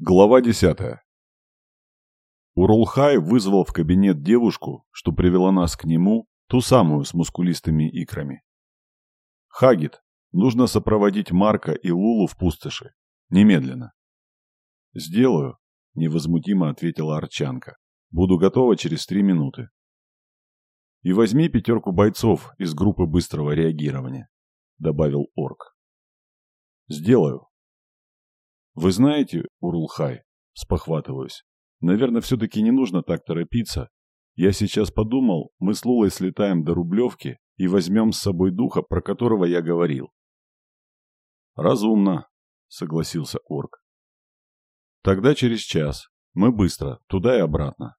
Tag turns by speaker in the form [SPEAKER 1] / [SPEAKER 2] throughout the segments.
[SPEAKER 1] Глава десятая. Урулхай вызвал в кабинет девушку, что привела нас к нему, ту самую с мускулистыми икрами. «Хагит, нужно сопроводить Марка и Лулу в пустоши. Немедленно». «Сделаю», – невозмутимо ответила Арчанка. «Буду готова через три минуты». «И возьми пятерку бойцов из группы быстрого реагирования», – добавил Орк. «Сделаю», «Вы знаете, Урулхай?» – спохватываюсь. «Наверное, все-таки не нужно так торопиться. Я сейчас подумал, мы с Лулой слетаем до Рублевки и возьмем с собой духа, про которого я говорил». «Разумно», – согласился Орк. «Тогда через час. Мы быстро, туда и обратно».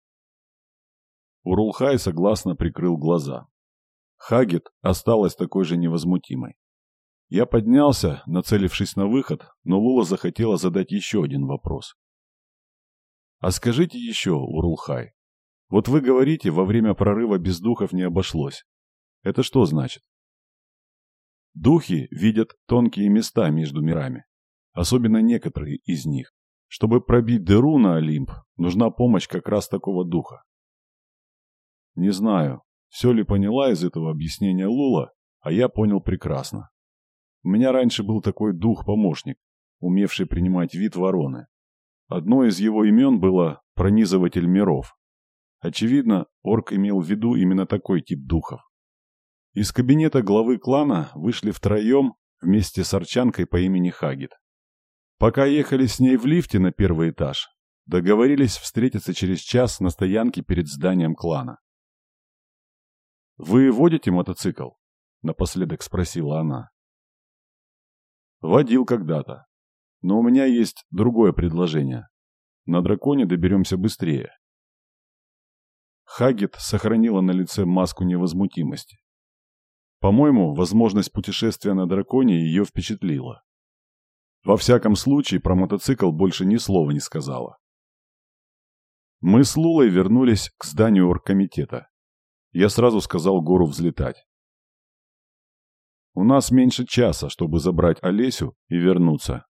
[SPEAKER 1] Урулхай согласно прикрыл глаза. Хагет осталась такой же невозмутимой. Я поднялся, нацелившись на выход, но Лула захотела задать еще один вопрос. «А скажите еще, Урулхай, вот вы говорите, во время прорыва без духов не обошлось. Это что значит?» Духи видят тонкие места между мирами, особенно некоторые из них. Чтобы пробить дыру на Олимп, нужна помощь как раз такого духа. Не знаю, все ли поняла из этого объяснения Лула, а я понял прекрасно. У меня раньше был такой дух-помощник, умевший принимать вид вороны. Одно из его имен было «Пронизыватель миров». Очевидно, орк имел в виду именно такой тип духов. Из кабинета главы клана вышли втроем вместе с арчанкой по имени Хагит. Пока ехали с ней в лифте на первый этаж, договорились встретиться через час на стоянке перед зданием клана. «Вы водите мотоцикл?» – напоследок спросила она. Водил когда-то. Но у меня есть другое предложение. На драконе доберемся быстрее. Хагет сохранила на лице маску невозмутимости. По-моему, возможность путешествия на драконе ее впечатлила. Во всяком случае, про мотоцикл больше ни слова не сказала. Мы с Лулой вернулись к зданию оргкомитета. Я сразу сказал Гору взлетать. У нас меньше часа, чтобы забрать Олесю и вернуться.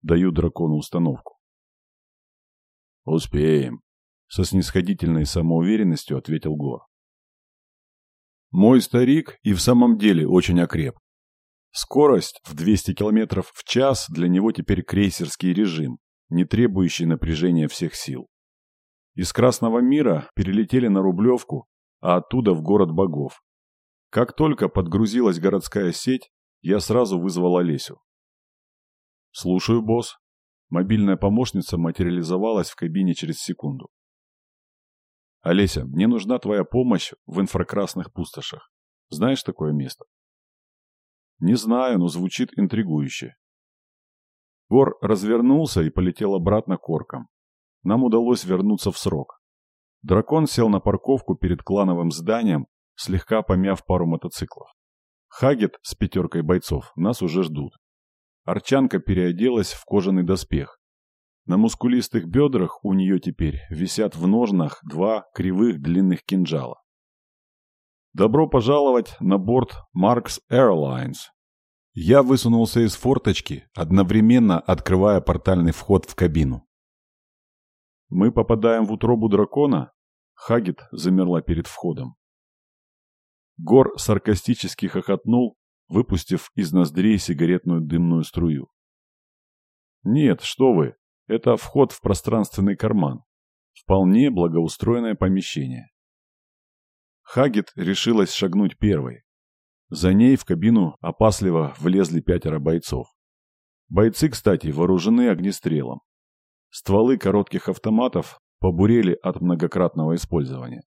[SPEAKER 1] Даю дракону установку. Успеем, со снисходительной самоуверенностью ответил Гор. Мой старик и в самом деле очень окреп. Скорость в 200 км в час для него теперь крейсерский режим, не требующий напряжения всех сил. Из Красного мира перелетели на Рублевку, а оттуда в город богов. Как только подгрузилась городская сеть, я сразу вызвал Олесю. «Слушаю, босс». Мобильная помощница материализовалась в кабине через секунду. «Олеся, мне нужна твоя помощь в инфракрасных пустошах. Знаешь такое место?» «Не знаю, но звучит интригующе». Гор развернулся и полетел обратно к оркам. Нам удалось вернуться в срок. Дракон сел на парковку перед клановым зданием слегка помяв пару мотоциклов. Хагет с пятеркой бойцов нас уже ждут. Арчанка переоделась в кожаный доспех. На мускулистых бедрах у нее теперь висят в ножнах два кривых длинных кинжала. Добро пожаловать на борт Marks Airlines. Я высунулся из форточки, одновременно открывая портальный вход в кабину. Мы попадаем в утробу дракона? Хагет замерла перед входом. Гор саркастически хохотнул, выпустив из ноздрей сигаретную дымную струю. «Нет, что вы, это вход в пространственный карман. Вполне благоустроенное помещение». Хагет решилась шагнуть первой. За ней в кабину опасливо влезли пятеро бойцов. Бойцы, кстати, вооружены огнестрелом. Стволы коротких автоматов побурели от многократного использования.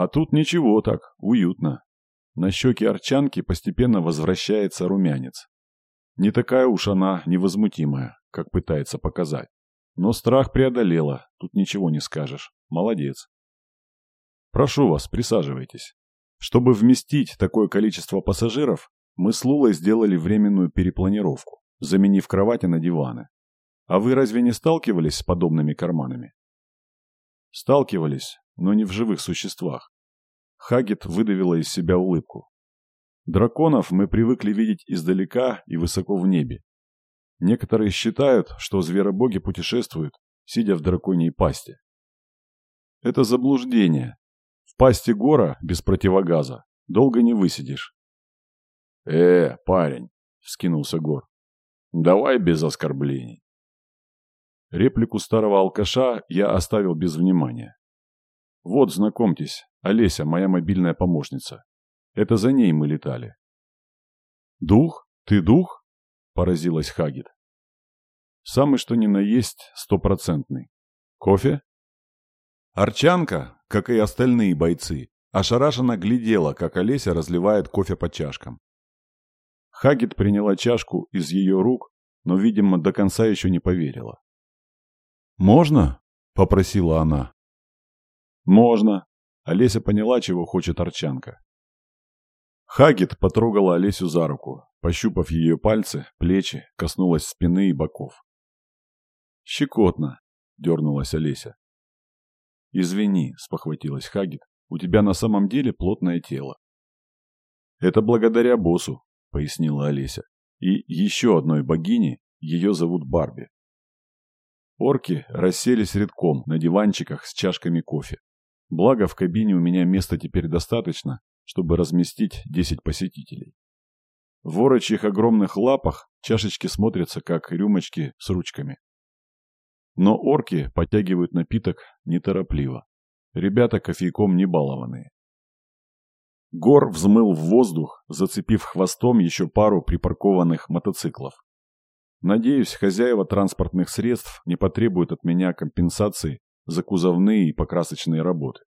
[SPEAKER 1] А тут ничего так, уютно. На щеке арчанки постепенно возвращается румянец. Не такая уж она невозмутимая, как пытается показать. Но страх преодолела, тут ничего не скажешь. Молодец. Прошу вас, присаживайтесь. Чтобы вместить такое количество пассажиров, мы с Лулой сделали временную перепланировку, заменив кровати на диваны. А вы разве не сталкивались с подобными карманами? Сталкивались, но не в живых существах. Хагет выдавила из себя улыбку. Драконов мы привыкли видеть издалека и высоко в небе. Некоторые считают, что зверобоги путешествуют, сидя в драконьей пасти. Это заблуждение. В пасти гора без противогаза долго не высидишь. «Э, парень!» — вскинулся Гор. «Давай без оскорблений». Реплику старого алкаша я оставил без внимания. «Вот, знакомьтесь, Олеся, моя мобильная помощница. Это за ней мы летали». «Дух? Ты дух?» – поразилась Хагит. «Самый что ни на есть стопроцентный. Кофе?» Арчанка, как и остальные бойцы, ошарашенно глядела, как Олеся разливает кофе по чашкам. Хагит приняла чашку из ее рук, но, видимо, до конца еще не поверила. «Можно?» – попросила она. «Можно». Олеся поняла, чего хочет Арчанка. Хагит потрогала Олесю за руку, пощупав ее пальцы, плечи, коснулась спины и боков. «Щекотно», – дернулась Олеся. «Извини», – спохватилась Хагит, – «у тебя на самом деле плотное тело». «Это благодаря боссу», – пояснила Олеся. «И еще одной богине, ее зовут Барби». Орки расселись редком на диванчиках с чашками кофе. Благо, в кабине у меня места теперь достаточно, чтобы разместить 10 посетителей. В ворочьих огромных лапах чашечки смотрятся, как рюмочки с ручками. Но орки подтягивают напиток неторопливо. Ребята кофейком не балованные. Гор взмыл в воздух, зацепив хвостом еще пару припаркованных мотоциклов. Надеюсь, хозяева транспортных средств не потребуют от меня компенсации за кузовные и покрасочные работы.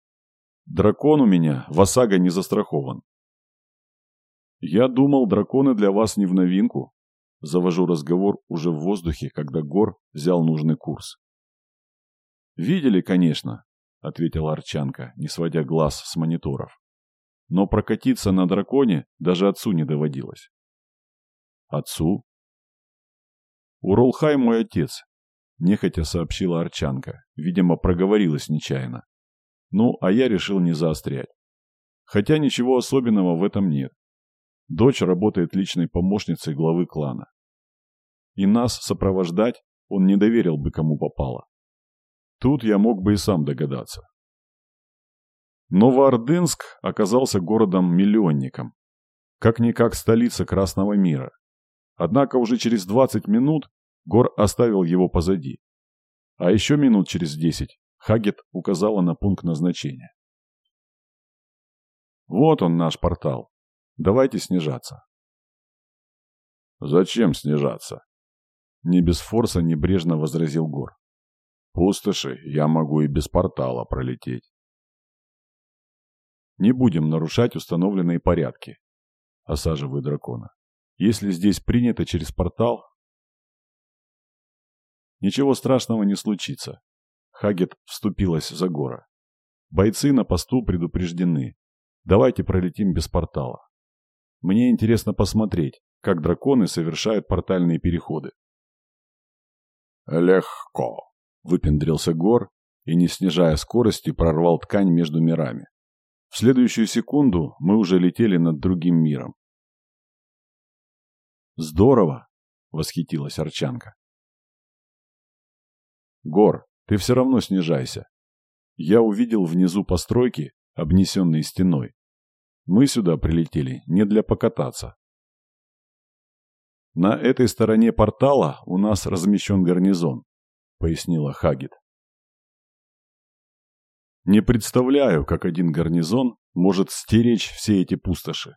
[SPEAKER 1] Дракон у меня в ОСАГО не застрахован. Я думал, драконы для вас не в новинку. Завожу разговор уже в воздухе, когда Гор взял нужный курс. Видели, конечно, ответила Арчанка, не сводя глаз с мониторов. Но прокатиться на драконе даже отцу не доводилось. Отцу? «Уролхай мой отец», – нехотя сообщила Арчанка. Видимо, проговорилась нечаянно. Ну, а я решил не заострять. Хотя ничего особенного в этом нет. Дочь работает личной помощницей главы клана. И нас сопровождать он не доверил бы кому попало. Тут я мог бы и сам догадаться. Новоордынск оказался городом-миллионником. Как-никак столица Красного мира. Однако уже через 20 минут Гор оставил его позади. А еще минут через 10 Хагет указала на пункт назначения. Вот он наш портал. Давайте снижаться. Зачем снижаться? Не без форса небрежно возразил Гор. Пустоши я могу и без портала пролететь. Не будем нарушать установленные порядки. Осаживаю дракона. Если здесь принято через портал... Ничего страшного не случится. Хагет вступилась за гора. Бойцы на посту предупреждены. Давайте пролетим без портала. Мне интересно посмотреть, как драконы совершают портальные переходы. «Легко», — выпендрился Гор и, не снижая скорости, прорвал ткань между мирами. В следующую секунду мы уже летели над другим миром. «Здорово!» — восхитилась Арчанка. «Гор, ты все равно снижайся. Я увидел внизу постройки, обнесенные стеной. Мы сюда прилетели не для покататься. На этой стороне портала у нас размещен гарнизон, пояснила Хагит. Не представляю, как один гарнизон может стеречь все эти пустоши.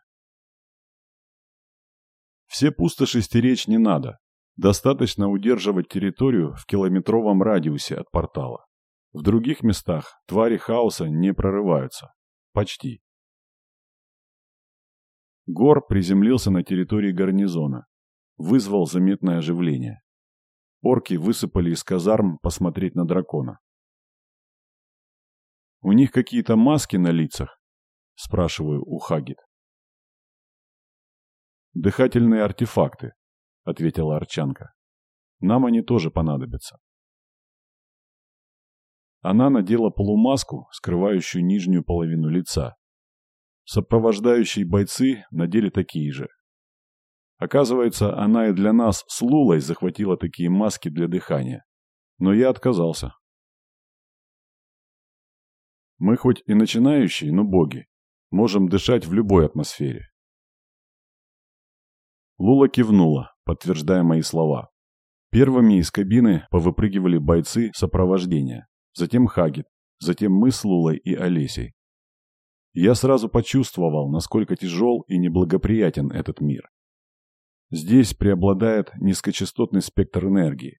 [SPEAKER 1] Все пустоши стеречь не надо. Достаточно удерживать территорию в километровом радиусе от портала. В других местах твари хаоса не прорываются. Почти. Гор приземлился на территории гарнизона. Вызвал заметное оживление. Орки высыпали из казарм посмотреть на дракона. «У них какие-то маски на лицах?» – спрашиваю у Хагит. «Дыхательные артефакты», — ответила Арчанка. «Нам они тоже понадобятся». Она надела полумаску, скрывающую нижнюю половину лица. Сопровождающие бойцы надели такие же. Оказывается, она и для нас с Лулой захватила такие маски для дыхания. Но я отказался. Мы хоть и начинающие, но боги. Можем дышать в любой атмосфере. Лула кивнула, подтверждая мои слова. Первыми из кабины повыпрыгивали бойцы сопровождения, затем Хагит, затем мы с Лулой и Олесей. Я сразу почувствовал, насколько тяжел и неблагоприятен этот мир. Здесь преобладает низкочастотный спектр энергии.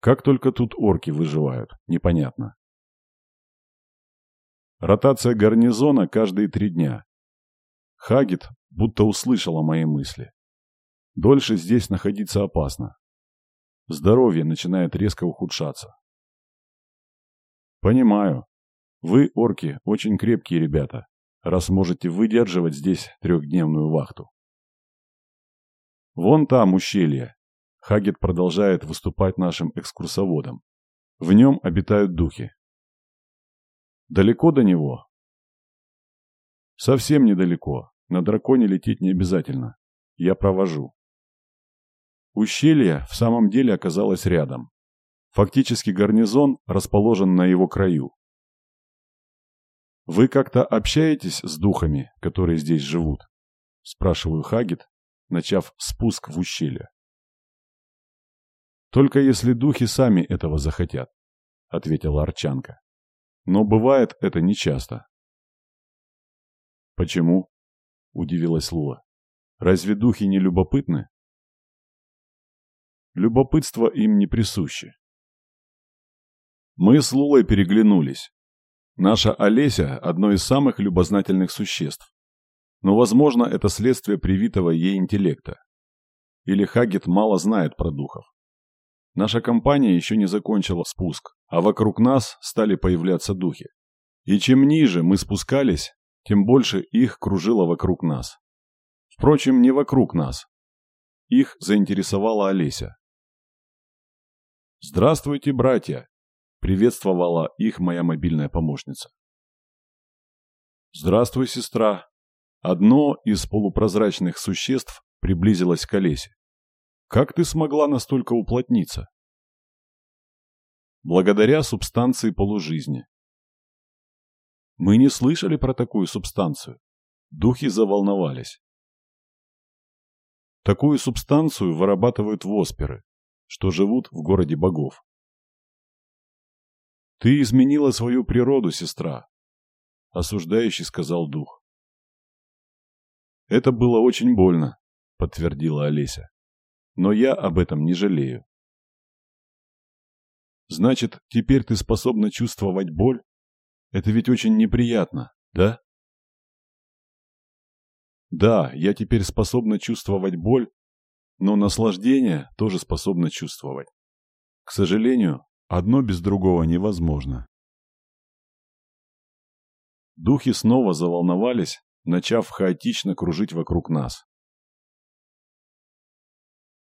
[SPEAKER 1] Как только тут орки выживают, непонятно. Ротация гарнизона каждые три дня. Хагит будто услышала мои мысли. Дольше здесь находиться опасно. Здоровье начинает резко ухудшаться. Понимаю. Вы, орки, очень крепкие ребята, раз можете выдерживать здесь трехдневную вахту. Вон там ущелье. Хагет продолжает выступать нашим экскурсоводом. В нем обитают духи. Далеко до него? Совсем недалеко. На драконе лететь не обязательно. Я провожу. Ущелье в самом деле оказалось рядом. Фактически гарнизон расположен на его краю. «Вы как-то общаетесь с духами, которые здесь живут?» – спрашиваю Хагит, начав спуск в ущелье. «Только если духи сами этого захотят», – ответила Арчанка. Но бывает это нечасто. «Почему?» – удивилась Лула. «Разве духи не любопытны?» Любопытство им не присуще. Мы с Лулой переглянулись. Наша Олеся – одно из самых любознательных существ. Но, возможно, это следствие привитого ей интеллекта. Или Хагет мало знает про духов. Наша компания еще не закончила спуск, а вокруг нас стали появляться духи. И чем ниже мы спускались, тем больше их кружило вокруг нас. Впрочем, не вокруг нас. Их заинтересовала Олеся. «Здравствуйте, братья!» – приветствовала их моя мобильная помощница. «Здравствуй, сестра!» Одно из полупрозрачных существ приблизилось к Олесе. Как ты смогла настолько уплотниться? Благодаря субстанции полужизни. Мы не слышали про такую субстанцию. Духи заволновались. Такую субстанцию вырабатывают восперы, что живут в городе богов. «Ты изменила свою природу, сестра», — осуждающий сказал дух. «Это было очень больно», — подтвердила Олеся но я об этом не жалею. Значит, теперь ты способна чувствовать боль? Это ведь очень неприятно, да? Да, я теперь способна чувствовать боль, но наслаждение тоже способна чувствовать. К сожалению, одно без другого невозможно. Духи снова заволновались, начав хаотично кружить вокруг нас.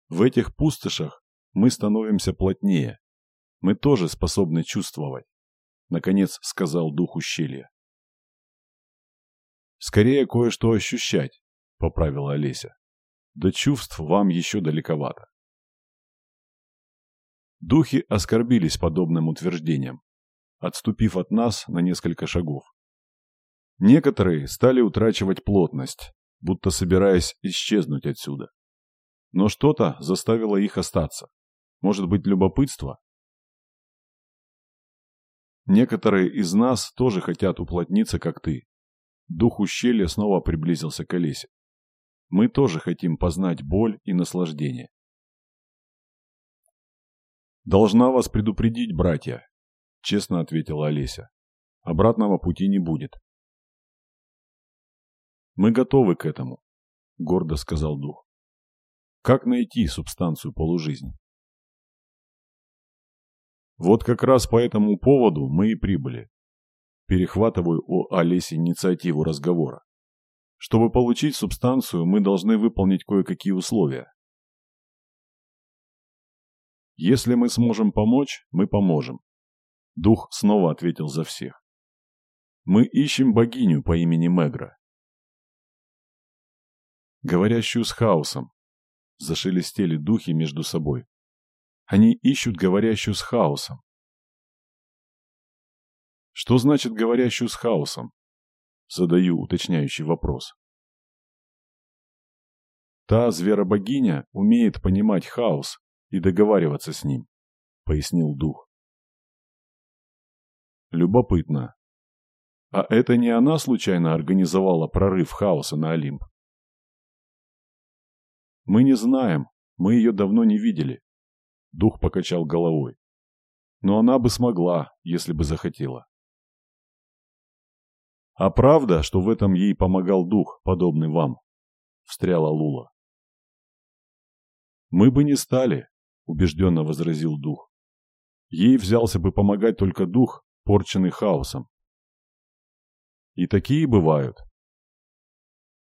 [SPEAKER 1] В этих пустошах мы становимся плотнее. Мы тоже способны чувствовать, наконец сказал дух ущелья. Скорее кое-что ощущать, поправила Олеся. До чувств вам еще далековато. Духи оскорбились подобным утверждением, отступив от нас на несколько шагов. Некоторые стали утрачивать плотность, будто собираясь исчезнуть отсюда. Но что-то заставило их остаться. Может быть, любопытство? Некоторые из нас тоже хотят уплотниться, как ты. Дух ущелья снова приблизился к Олесе. Мы тоже хотим познать боль и наслаждение. «Должна вас предупредить, братья», — честно ответила Олеся. «Обратного пути не будет». «Мы готовы к этому», — гордо сказал дух. Как найти субстанцию полужизни? Вот как раз по этому поводу мы и прибыли. Перехватываю у Олеси инициативу разговора. Чтобы получить субстанцию, мы должны выполнить кое-какие условия. Если мы сможем помочь, мы поможем. Дух снова ответил за всех. Мы ищем богиню по имени Мегра. говорящую с хаосом. Зашелестели духи между собой. Они ищут говорящую с хаосом. Что значит говорящую с хаосом? Задаю уточняющий вопрос. Та зверобогиня умеет понимать хаос и договариваться с ним, пояснил дух. Любопытно. А это не она случайно организовала прорыв хаоса на Олимп? Мы не знаем, мы ее давно не видели. Дух покачал головой. Но она бы смогла, если бы захотела. А правда, что в этом ей помогал дух, подобный вам? Встряла Лула. Мы бы не стали, убежденно возразил дух. Ей взялся бы помогать только дух, порченный хаосом. И такие бывают.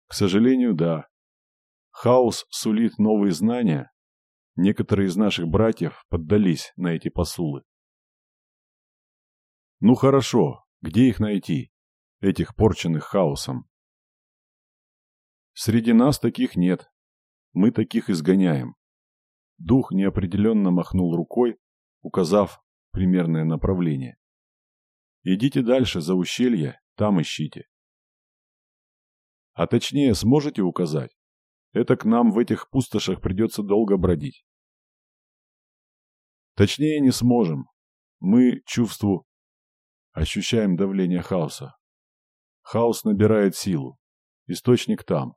[SPEAKER 1] К сожалению, да. Хаос сулит новые знания. Некоторые из наших братьев поддались на эти посулы. Ну хорошо, где их найти, этих порченных хаосом? Среди нас таких нет. Мы таких изгоняем. Дух неопределенно махнул рукой, указав примерное направление. Идите дальше, за ущелье, там ищите. А точнее, сможете указать? Это к нам в этих пустошах придется долго бродить. Точнее, не сможем. Мы, чувству, ощущаем давление хаоса. Хаос набирает силу. Источник там.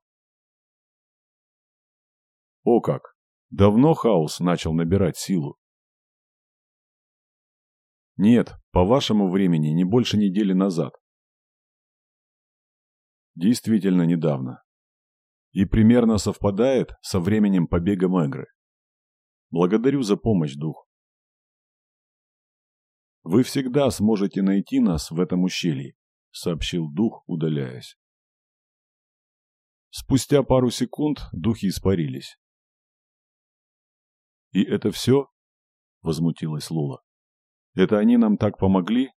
[SPEAKER 1] О как! Давно хаос начал набирать силу. Нет, по вашему времени не больше недели назад. Действительно недавно. И примерно совпадает со временем побега Мегры. Благодарю за помощь, дух. Вы всегда сможете найти нас в этом ущелье, сообщил дух, удаляясь. Спустя пару секунд духи испарились. «И это все?» – возмутилась Лула. «Это они нам так помогли?»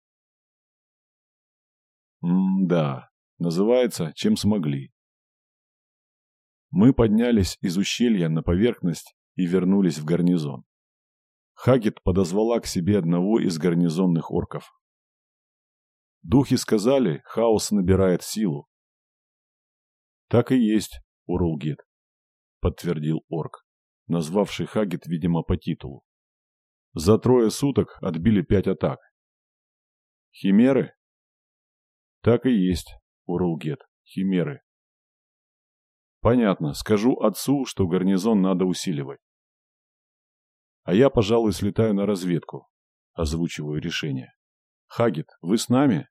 [SPEAKER 1] «М-да, называется «Чем смогли». Мы поднялись из ущелья на поверхность и вернулись в гарнизон. Хагет подозвала к себе одного из гарнизонных орков. Духи сказали, хаос набирает силу. Так и есть, Урулгет, подтвердил орк назвавший Хагет, видимо, по титулу. За трое суток отбили пять атак. Химеры? Так и есть, Уралгет, химеры. Понятно, скажу отцу, что гарнизон надо усиливать. А я, пожалуй, слетаю на разведку. Озвучиваю решение. Хагет, вы с нами?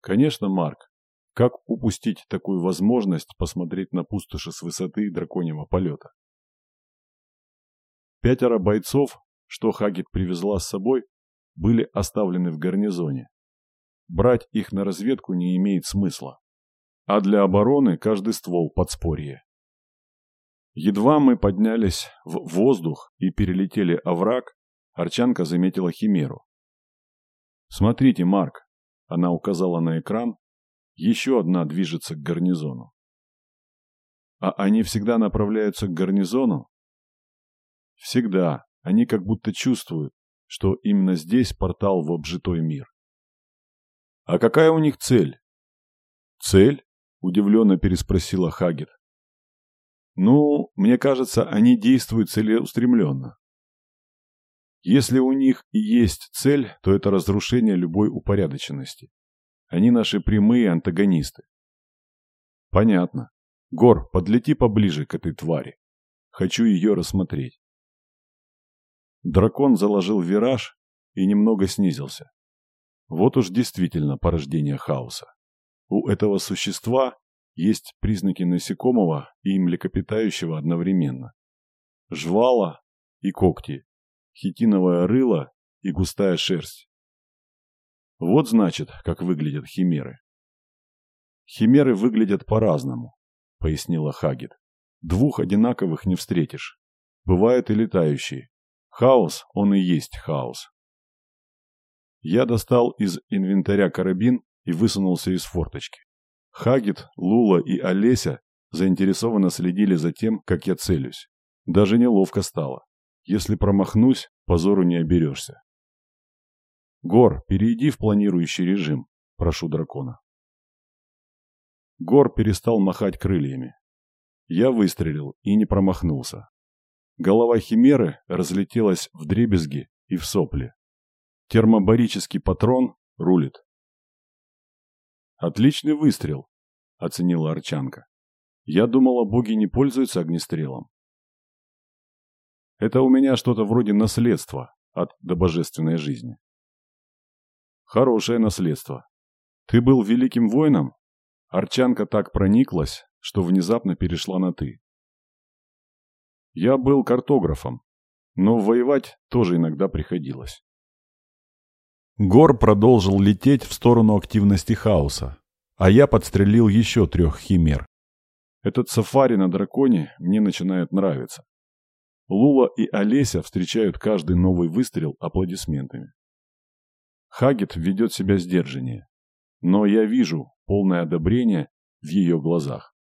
[SPEAKER 1] Конечно, Марк. Как упустить такую возможность посмотреть на пустоши с высоты драконьего полета? Пятеро бойцов, что Хагит привезла с собой, были оставлены в гарнизоне. Брать их на разведку не имеет смысла. А для обороны каждый ствол подспорье. Едва мы поднялись в воздух и перелетели овраг, Арчанка заметила химеру. «Смотрите, Марк!» – она указала на экран. «Еще одна движется к гарнизону». «А они всегда направляются к гарнизону?» Всегда. Они как будто чувствуют, что именно здесь портал в обжитой мир. А какая у них цель? Цель? Удивленно переспросила Хагет. Ну, мне кажется, они действуют целеустремленно. Если у них и есть цель, то это разрушение любой упорядоченности. Они наши прямые антагонисты. Понятно. Гор, подлети поближе к этой твари. Хочу ее рассмотреть. Дракон заложил вираж и немного снизился. Вот уж действительно порождение хаоса. У этого существа есть признаки насекомого и млекопитающего одновременно. Жвала и когти, хитиновое рыло и густая шерсть. Вот значит, как выглядят химеры. Химеры выглядят по-разному, пояснила Хагет. Двух одинаковых не встретишь. Бывают и летающие, Хаос, он и есть хаос. Я достал из инвентаря карабин и высунулся из форточки. Хагит, Лула и Олеся заинтересованно следили за тем, как я целюсь. Даже неловко стало. Если промахнусь, позору не оберешься. Гор, перейди в планирующий режим, прошу дракона. Гор перестал махать крыльями. Я выстрелил и не промахнулся. Голова химеры разлетелась в дребезги и в сопли. Термобарический патрон рулит. «Отличный выстрел», — оценила Арчанка. «Я думала, боги не пользуются огнестрелом». «Это у меня что-то вроде наследства от добожественной жизни». «Хорошее наследство. Ты был великим воином?» Арчанка так прониклась, что внезапно перешла на «ты». «Я был картографом, но воевать тоже иногда приходилось». Гор продолжил лететь в сторону активности хаоса, а я подстрелил еще трех химер. Этот сафари на драконе мне начинает нравиться. Лула и Олеся встречают каждый новый выстрел аплодисментами. Хагет ведет себя сдержаннее, но я вижу полное одобрение в ее глазах.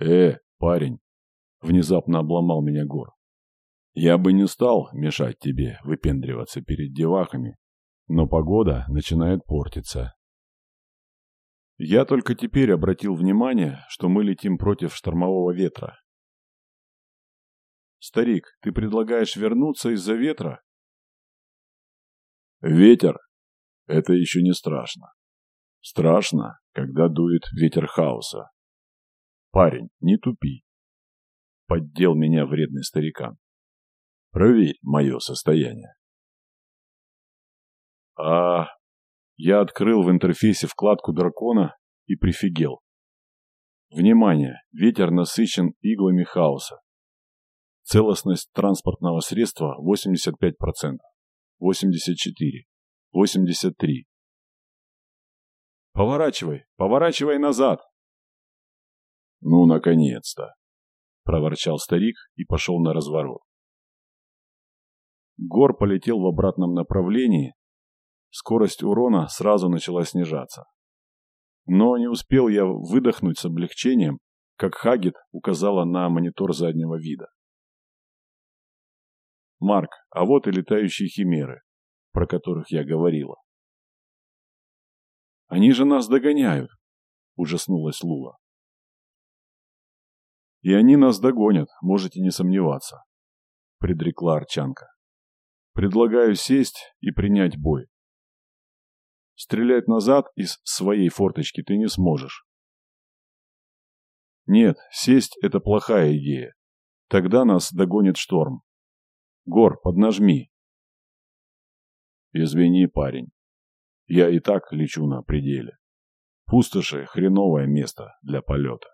[SPEAKER 1] «Э, парень!» — внезапно обломал меня Гор. Я бы не стал мешать тебе выпендриваться перед девахами, но погода начинает портиться. Я только теперь обратил внимание, что мы летим против штормового ветра. Старик, ты предлагаешь вернуться из-за ветра? Ветер – это еще не страшно. Страшно, когда дует ветер хаоса. Парень, не тупи. Поддел меня вредный старикан. Проверь мое состояние. А, я открыл в интерфейсе вкладку дракона и прифигел. Внимание! Ветер насыщен иглами хаоса. Целостность транспортного средства 85%, 84%, 83%. Поворачивай, поворачивай назад. Ну, наконец-то, проворчал старик и пошел на разворот. Гор полетел в обратном направлении. Скорость урона сразу начала снижаться. Но не успел я выдохнуть с облегчением, как Хагет указала на монитор заднего вида. «Марк, а вот и летающие химеры, про которых я говорила». «Они же нас догоняют!» – ужаснулась Лула. «И они нас догонят, можете не сомневаться», – предрекла Арчанка. Предлагаю сесть и принять бой. Стрелять назад из своей форточки ты не сможешь. Нет, сесть – это плохая идея. Тогда нас догонит шторм. Гор, поднажми. Извини, парень. Я и так лечу на пределе. Пустоши – хреновое место для полета.